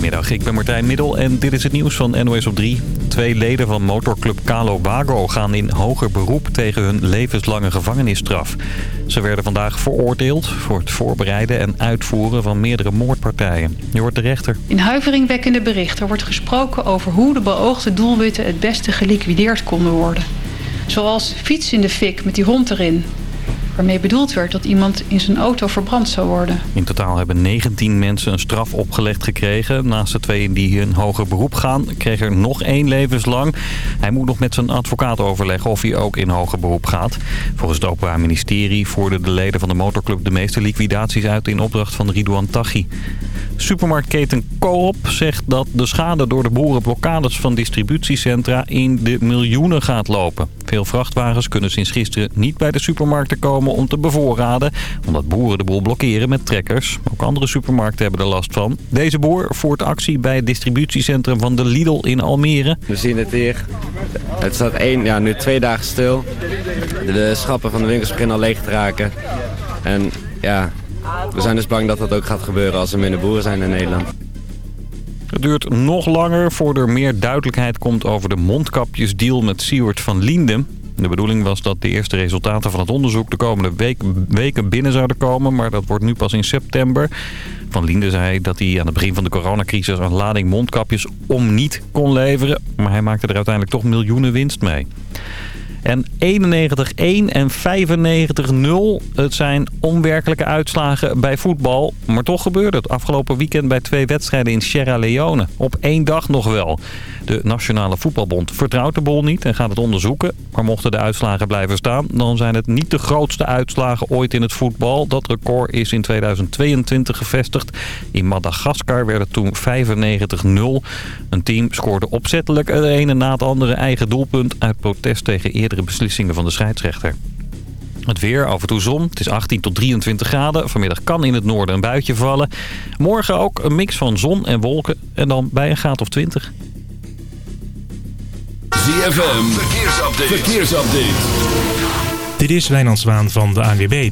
Goedemiddag, ik ben Martijn Middel en dit is het nieuws van NOS op 3. Twee leden van motorclub Calo Bago gaan in hoger beroep tegen hun levenslange gevangenisstraf. Ze werden vandaag veroordeeld voor het voorbereiden en uitvoeren van meerdere moordpartijen. Je hoort de rechter. In huiveringwekkende berichten wordt gesproken over hoe de beoogde doelwitten het beste geliquideerd konden worden. Zoals fiets in de fik met die hond erin, waarmee bedoeld werd dat iemand in zijn auto verbrand zou worden. In totaal hebben 19 mensen een straf opgelegd gekregen. Naast de twee die een hoger beroep gaan, kreeg er nog één levenslang. Hij moet nog met zijn advocaat overleggen of hij ook in hoger beroep gaat. Volgens het Openbaar Ministerie voerden de leden van de motorclub de meeste liquidaties uit in opdracht van Ridouan Taghi. Supermarktketen Coop zegt dat de schade door de boerenblokkades van distributiecentra in de miljoenen gaat lopen. Veel vrachtwagens kunnen sinds gisteren niet bij de supermarkten komen om te bevoorraden. Omdat boeren de boel blokkeren met trekkers. Ook andere supermarkten hebben er last van. Deze boer voert actie bij het distributiecentrum van de Lidl in Almere. We zien het hier. Het staat één, ja, nu twee dagen stil. De schappen van de winkels beginnen al leeg te raken. En ja, we zijn dus bang dat dat ook gaat gebeuren als er minder boeren zijn in Nederland. Het duurt nog langer voordat er meer duidelijkheid komt over de mondkapjesdeal met Siewert van Lienden. De bedoeling was dat de eerste resultaten van het onderzoek de komende weken binnen zouden komen. Maar dat wordt nu pas in september. Van Linden zei dat hij aan het begin van de coronacrisis een lading mondkapjes om niet kon leveren. Maar hij maakte er uiteindelijk toch miljoenen winst mee. En 91-1 en 95-0. Het zijn onwerkelijke uitslagen bij voetbal. Maar toch gebeurde het afgelopen weekend bij twee wedstrijden in Sierra Leone. Op één dag nog wel. De Nationale Voetbalbond vertrouwt de bol niet en gaat het onderzoeken. Maar mochten de uitslagen blijven staan, dan zijn het niet de grootste uitslagen ooit in het voetbal. Dat record is in 2022 gevestigd. In Madagaskar werd het toen 95-0. Een team scoorde opzettelijk het ene na het andere eigen doelpunt uit protest tegen eerdere beslissingen van de scheidsrechter. Het weer, af en toe zon. Het is 18 tot 23 graden. Vanmiddag kan in het noorden een buitje vallen. Morgen ook een mix van zon en wolken. En dan bij een graad of 20. ZFM, verkeersupdate. verkeersupdate. Dit is Wijnand Zwaan van de ANWB.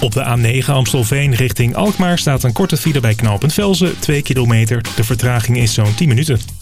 Op de A9 Amstelveen richting Alkmaar staat een korte file bij knooppunt Velzen, 2 kilometer. De vertraging is zo'n 10 minuten.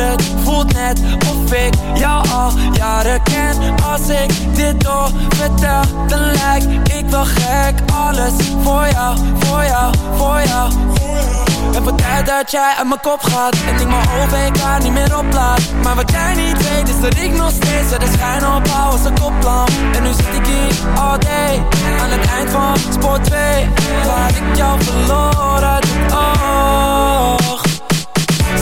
het voelt net of ik jou al jaren ken. Als ik dit door vertel dan lijk ik wel gek. Alles voor jou, voor jou, voor jou. En voor tijd dat jij uit mijn kop gaat En ik mijn OVK niet meer oplaat. Maar wat jij niet weet is dat ik nog steeds De schijn opbouw als een koplamp. En nu zit ik hier all day Aan het eind van spoor 2 Waar ik jou verloren het oog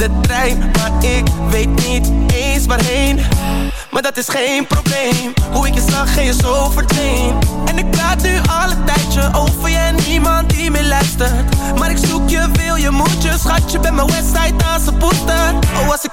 de trein, maar ik weet niet eens waarheen. Maar dat is geen probleem. Hoe ik je zag en je zo verdween En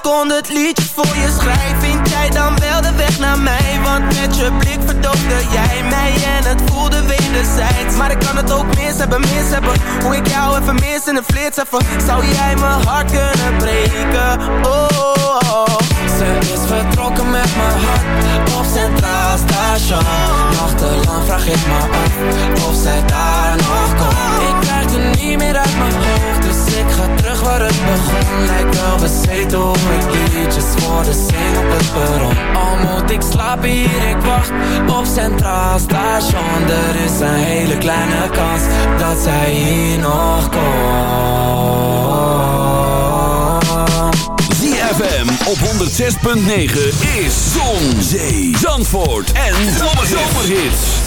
Oh, als ik kon het liedje voor je schrijf Vind jij dan wel de weg naar mij? Want met je blik verdoofde jij mij En het voelde wederzijds Maar ik kan het ook mis hebben, mis hebben Hoe ik jou even mis in een flits even Zou jij mijn hart kunnen breken? Oh, oh, oh. Ze is vertrokken met mijn hart op Centraal Station Nachtelang vraag ik me af of zij daar nog komt Ik niet meer uit mijn hoofd. Dus ik ga terug waar het begon. Lijkt wel bezeten hoe ik liedjes voor de zing op het perron. Al moet ik slapen hier, ik wacht op Centraal Station. Er is een hele kleine kans dat zij hier nog komt. ZFM op 106.9 is Zon, Zee, Zandvoort en Zomerhits.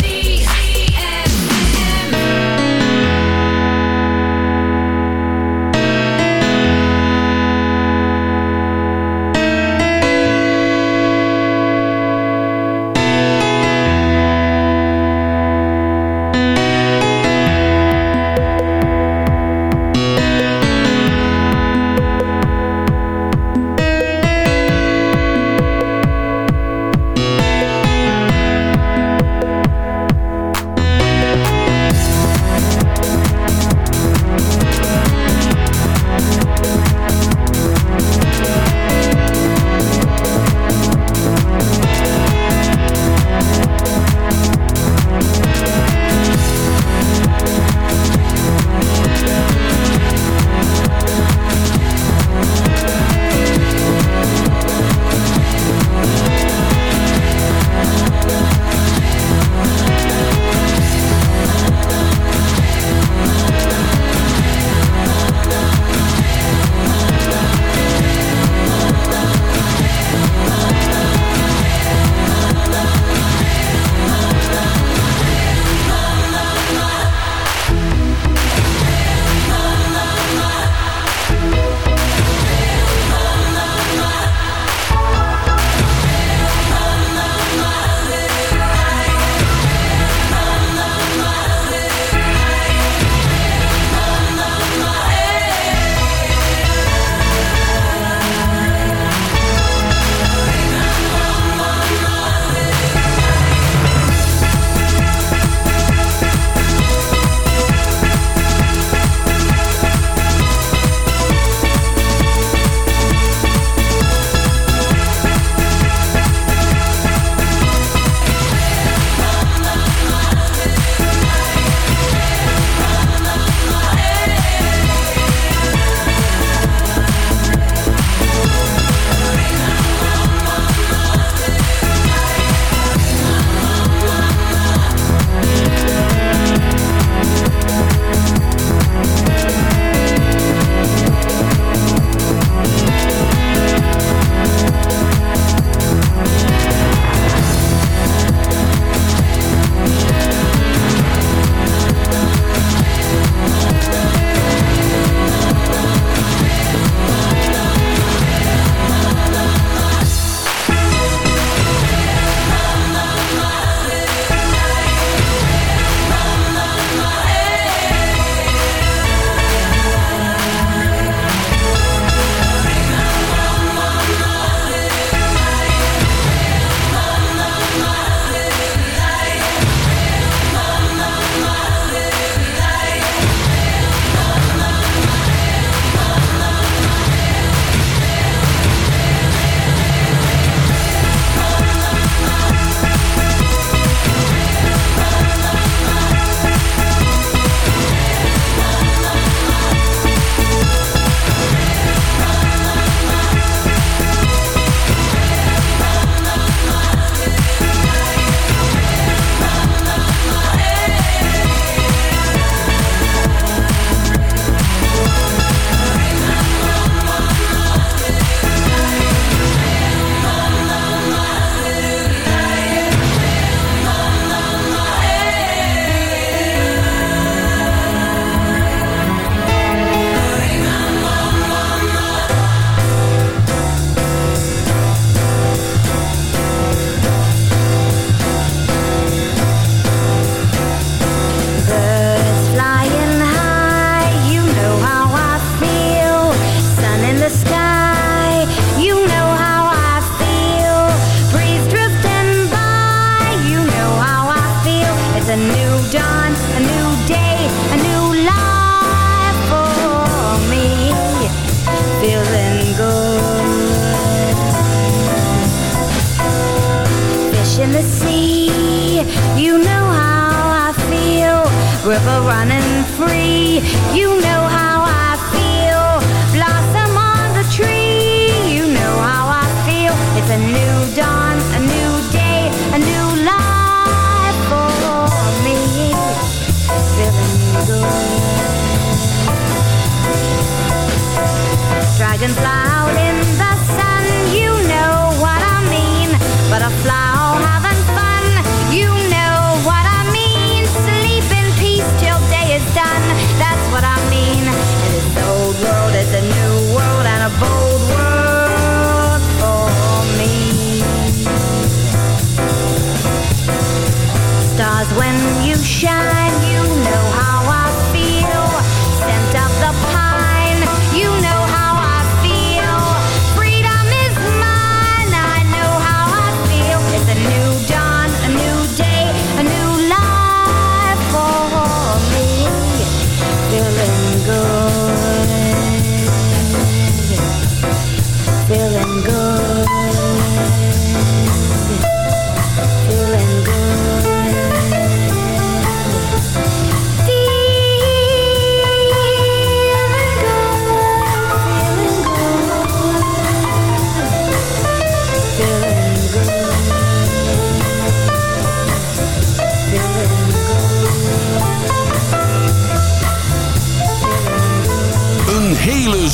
dragonfly.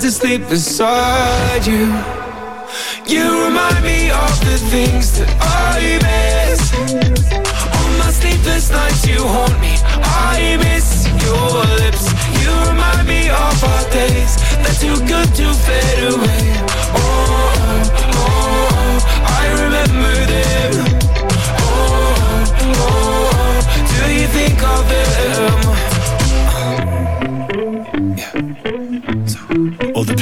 to sleep beside you? You remind me of the things that I miss. On my sleepless nights you haunt me. I miss your lips. You remind me of our days They're too good to fade away. Oh, oh, oh I remember them. Oh, oh, oh Do you think of them?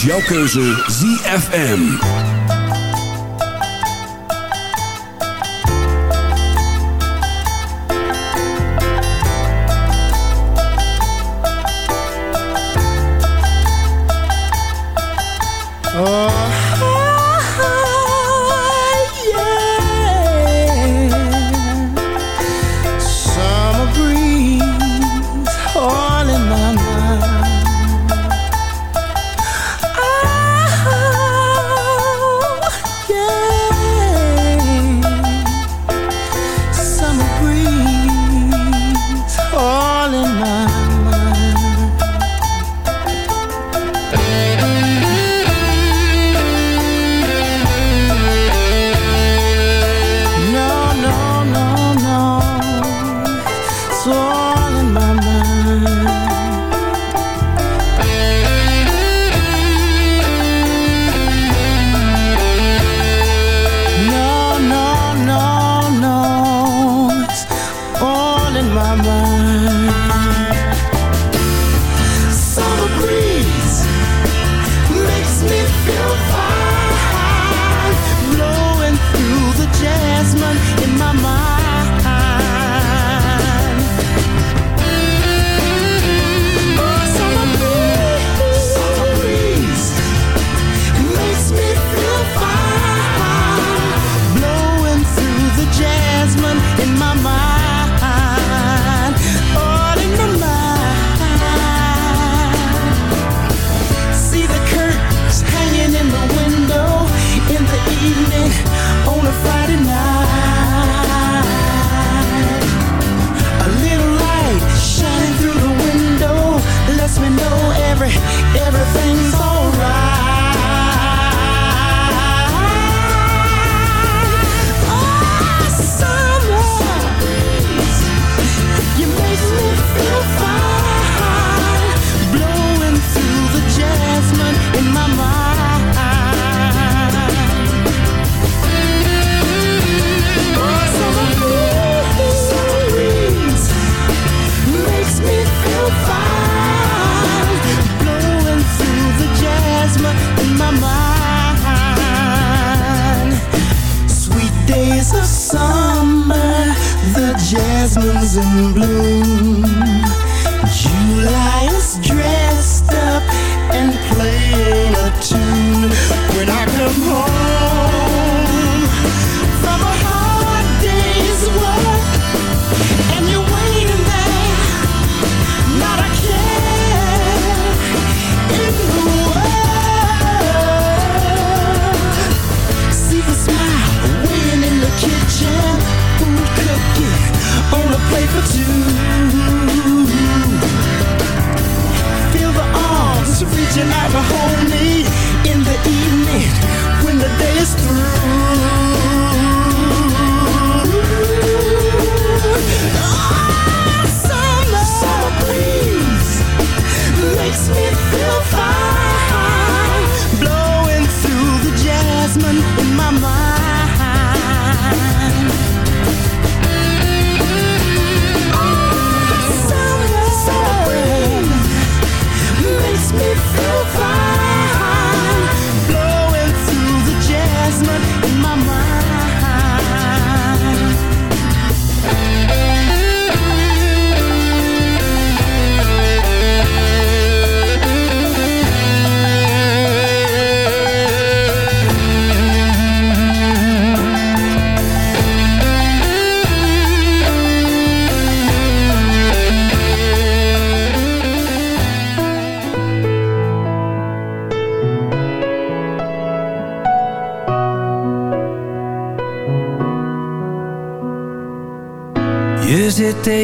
is jouw keuze ZFM. Oh.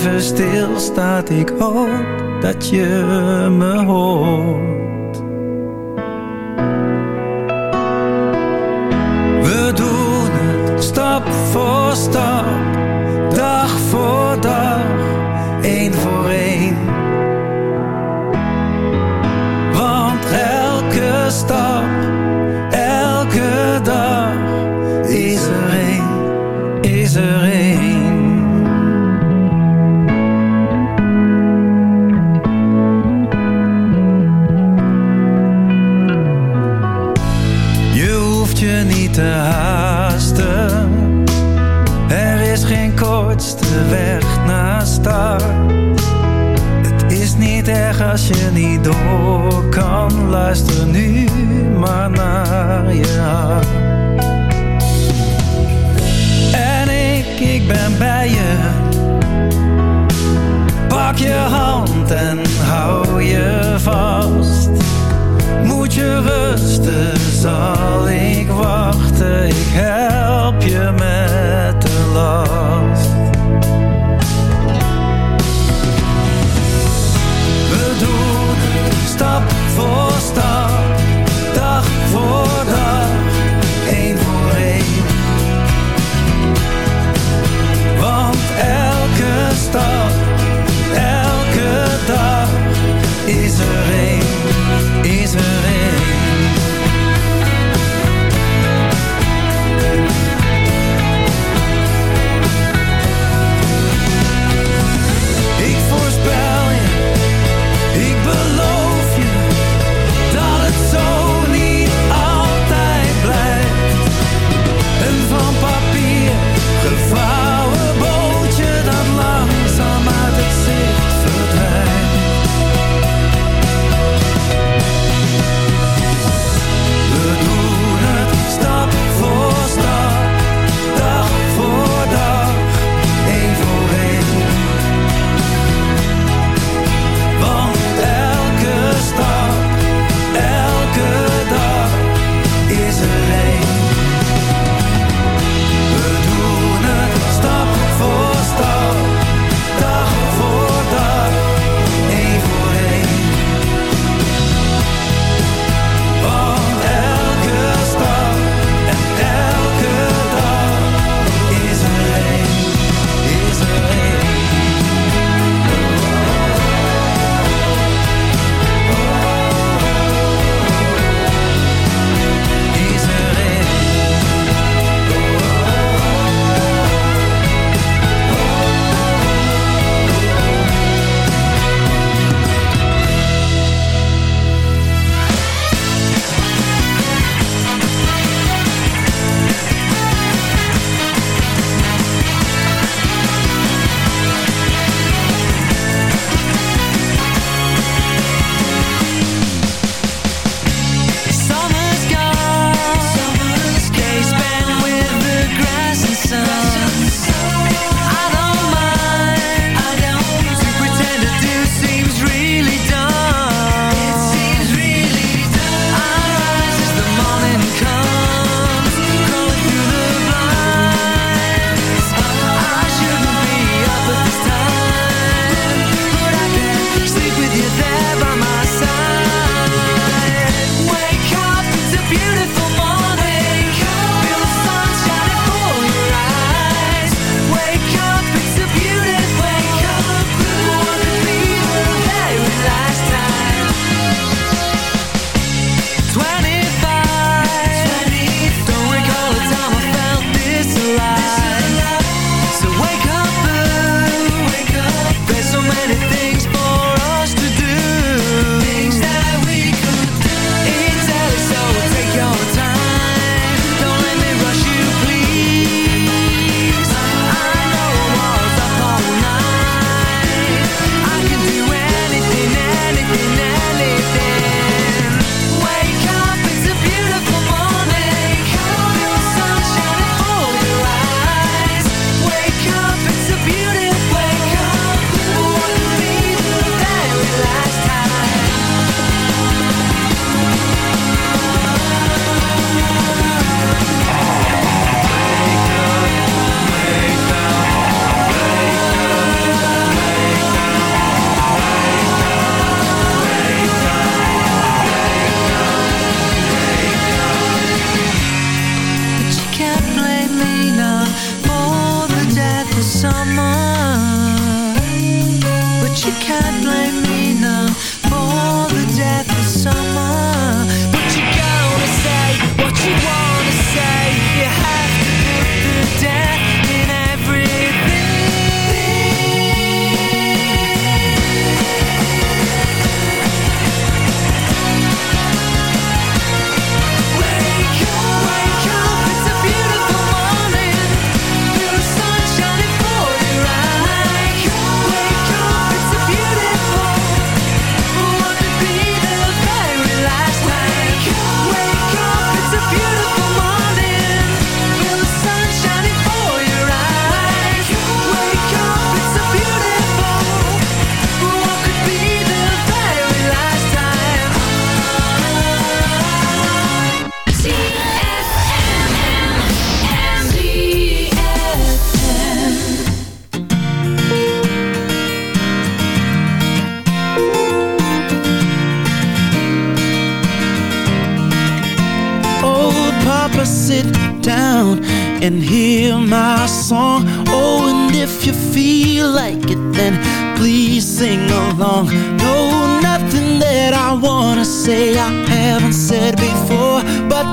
even stil staat ik hoop dat je me hoort. luister nu maar naar je hart. En ik, ik ben bij je. Pak je hand en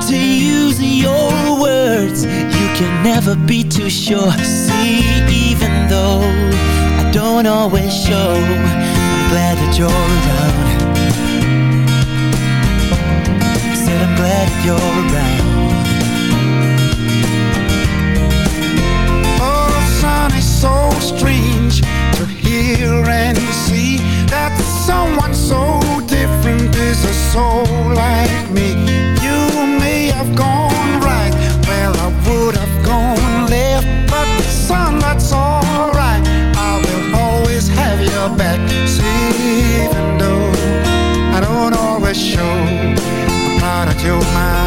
to use your words. You can never be too sure. See, even though I don't always show I'm glad that you're around. Said I'm glad that you're around. Oh, son, it's so strange To hear and see that someone so different is a soul like me. You may have gone right well I would have gone left But son, that's alright. I will always have your back See, even though I don't always show. I'm not at your mind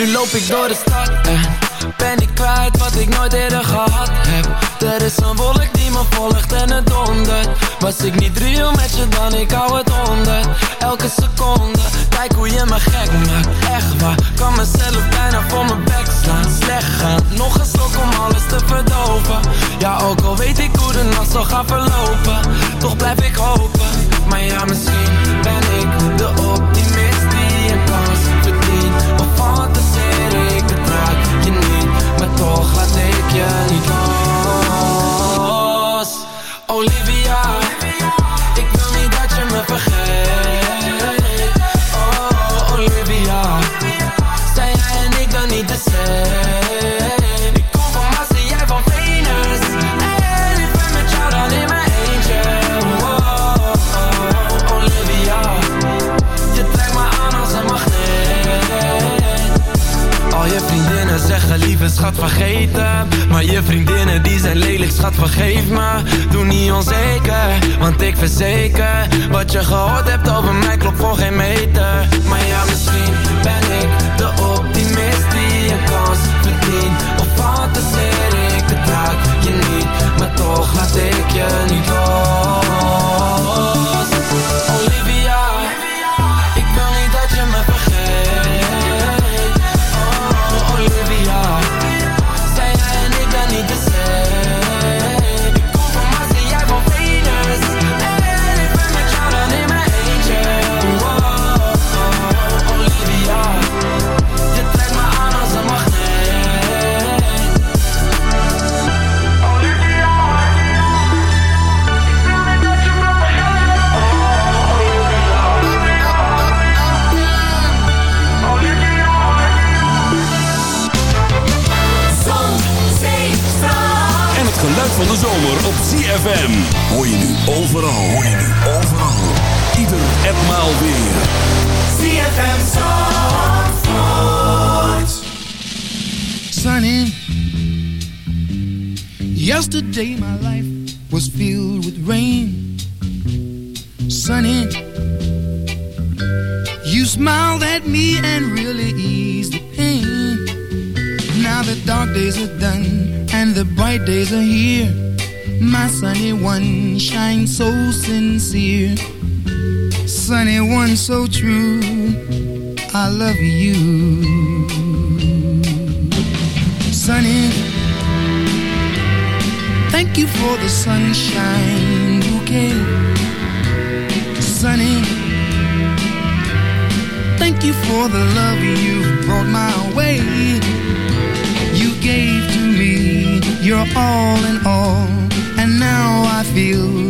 Nu loop ik door de stad en ben ik kwijt wat ik nooit eerder gehad heb. Er is een wolk die me volgt en het dondert. Was ik niet real met je dan, ik hou het onder. Elke seconde, kijk hoe je me gek maakt. Echt waar, kan mezelf bijna voor mijn bek slaan. Slecht gaan, nog een slok om alles te verdoven. Ja, ook al weet ik hoe de nacht zal gaan verlopen. Toch blijf ik hopen, maar ja, misschien ben ik de optimist die een kans verdient. Of fantaseer ik, het raakt je niet, maar toch laat ik je niet. Schat vergeten. Maar je vriendinnen die zijn lelijk schat vergeef me. Doe niet onzeker, want ik verzeker. Wat je gehoord hebt over mij klopt voor geen meter. Maar ja misschien ben ik de optimist die een kans verdient. Of fantaseer ik het raakt je niet Maar toch laat ik je niet shines so sincere. Sunny one so true. I love you. Sunny, thank you for the sunshine bouquet. Sunny, thank you for the love you brought my way. You gave to me your all in all, and now I feel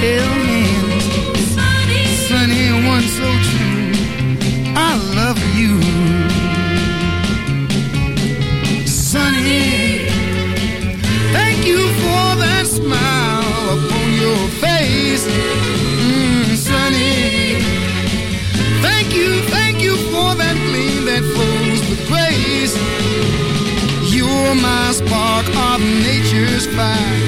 held hands. Sunny, one so true. I love you. Sunny, thank you for that smile upon your face. Mm, sunny, thank you, thank you for that gleam that flows with grace. You're my spark of nature's fire.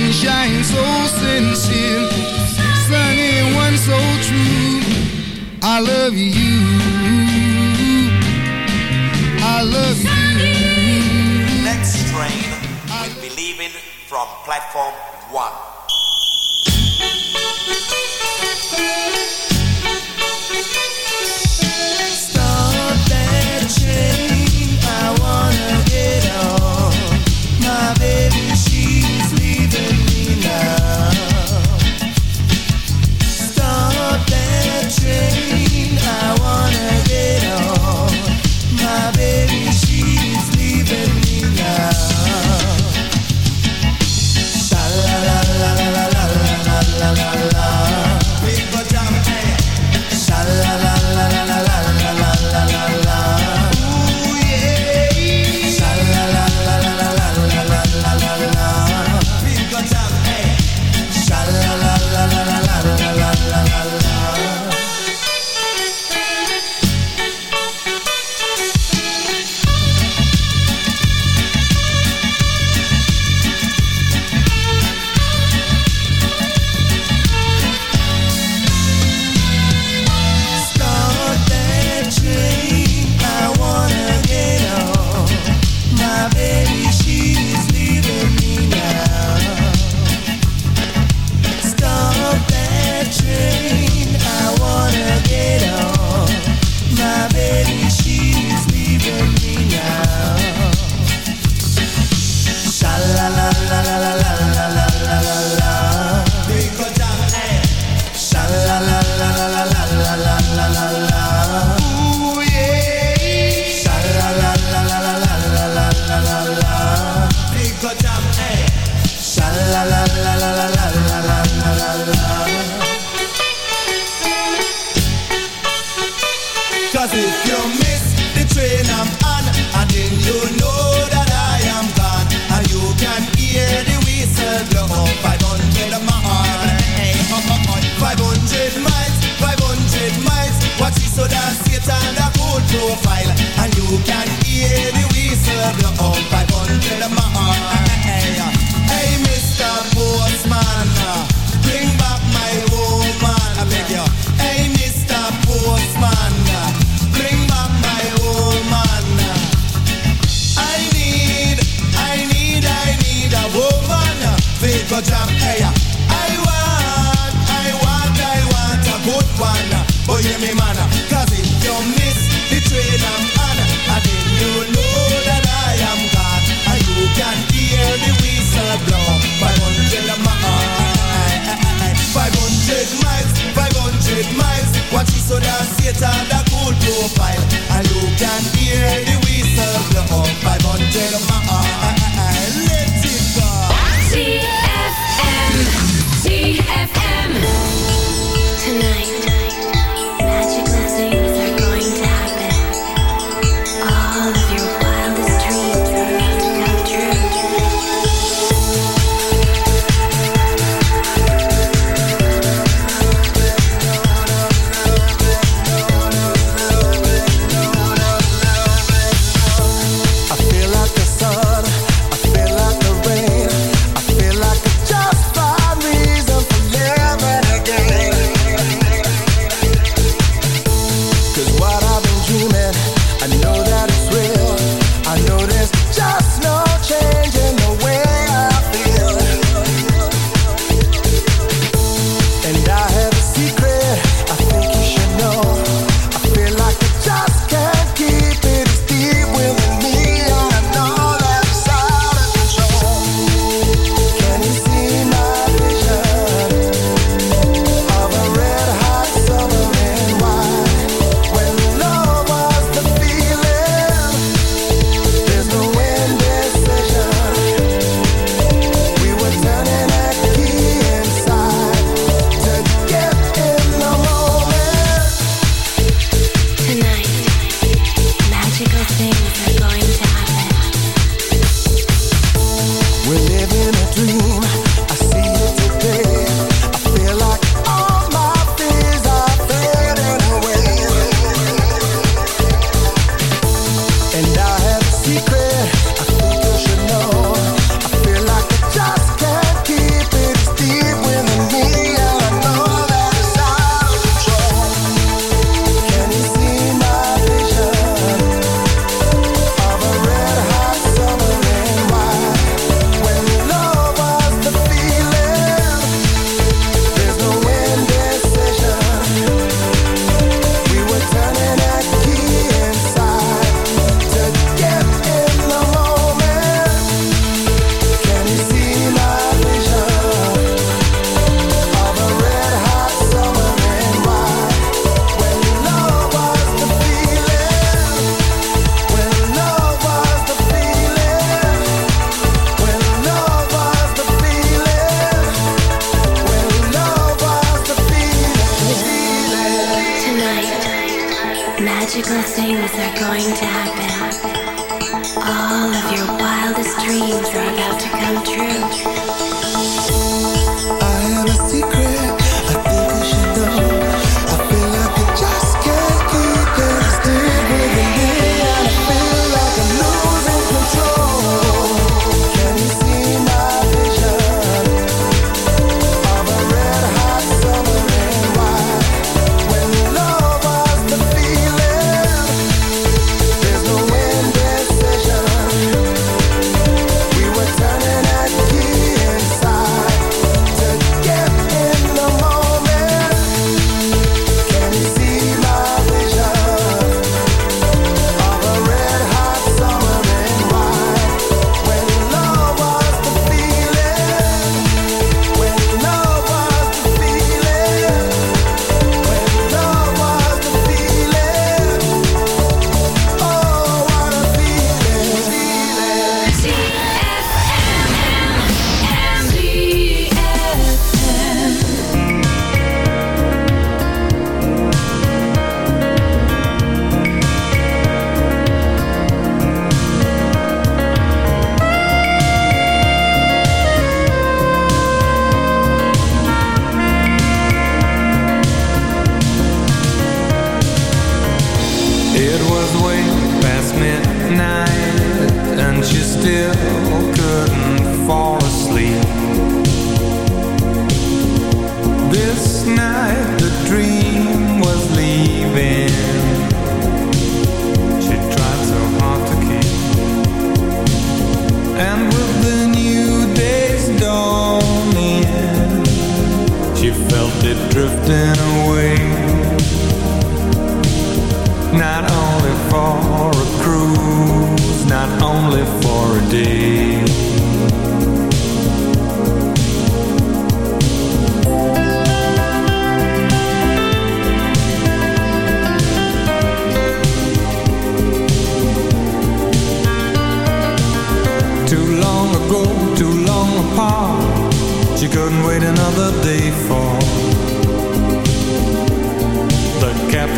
shine so sincere, sunny one so true. I love you. I love you. Next train will be leaving from platform one. to jam. Hey, ah. I want, I want, I want a good one. Ah. Oh yeah, me man, ah. cause if you miss the train I'm on, and then you know that I am God, and you can hear the whistle blow. 500 miles, 500 miles, 500 miles. Watch it so that Satan that cool profile, and you can hear the whistle blow. 500 miles.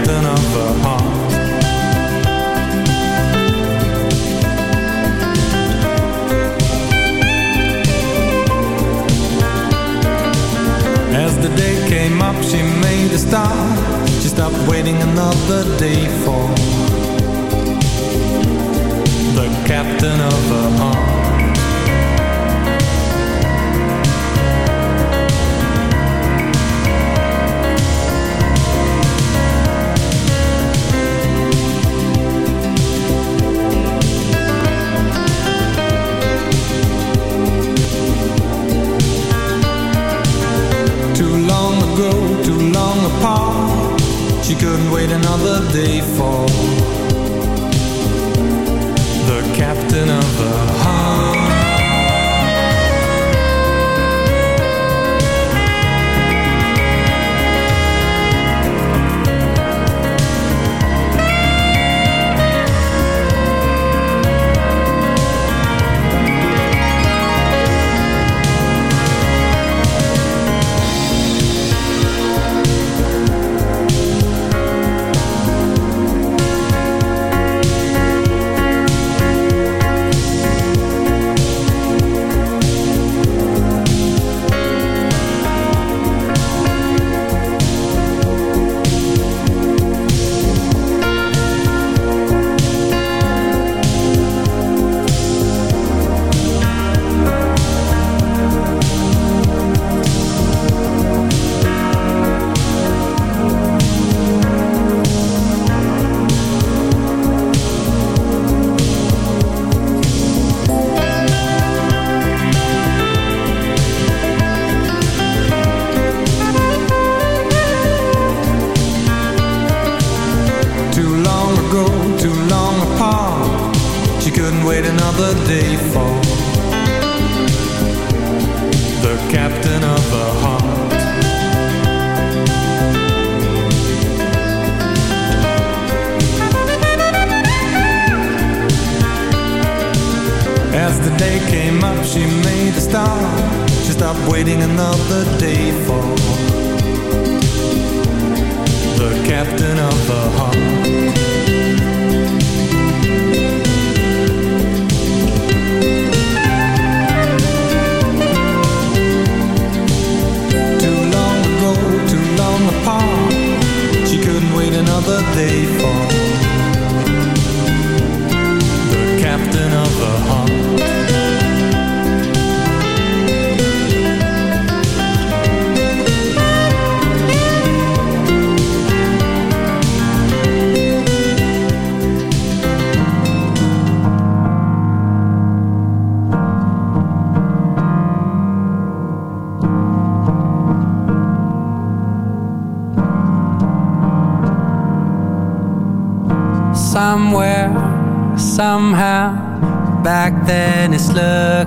captain of the heart. As the day came up, she made a start. She stopped waiting another day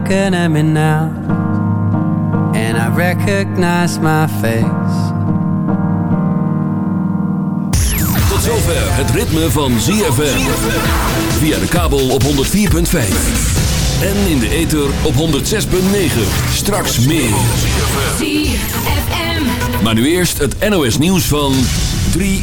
looking at me now. And I recognize my face. Tot zover het ritme van ZFM. Via de kabel op 104.5. En in de ether op 106.9. Straks meer. ZFM. Maar nu eerst het NOS nieuws van 3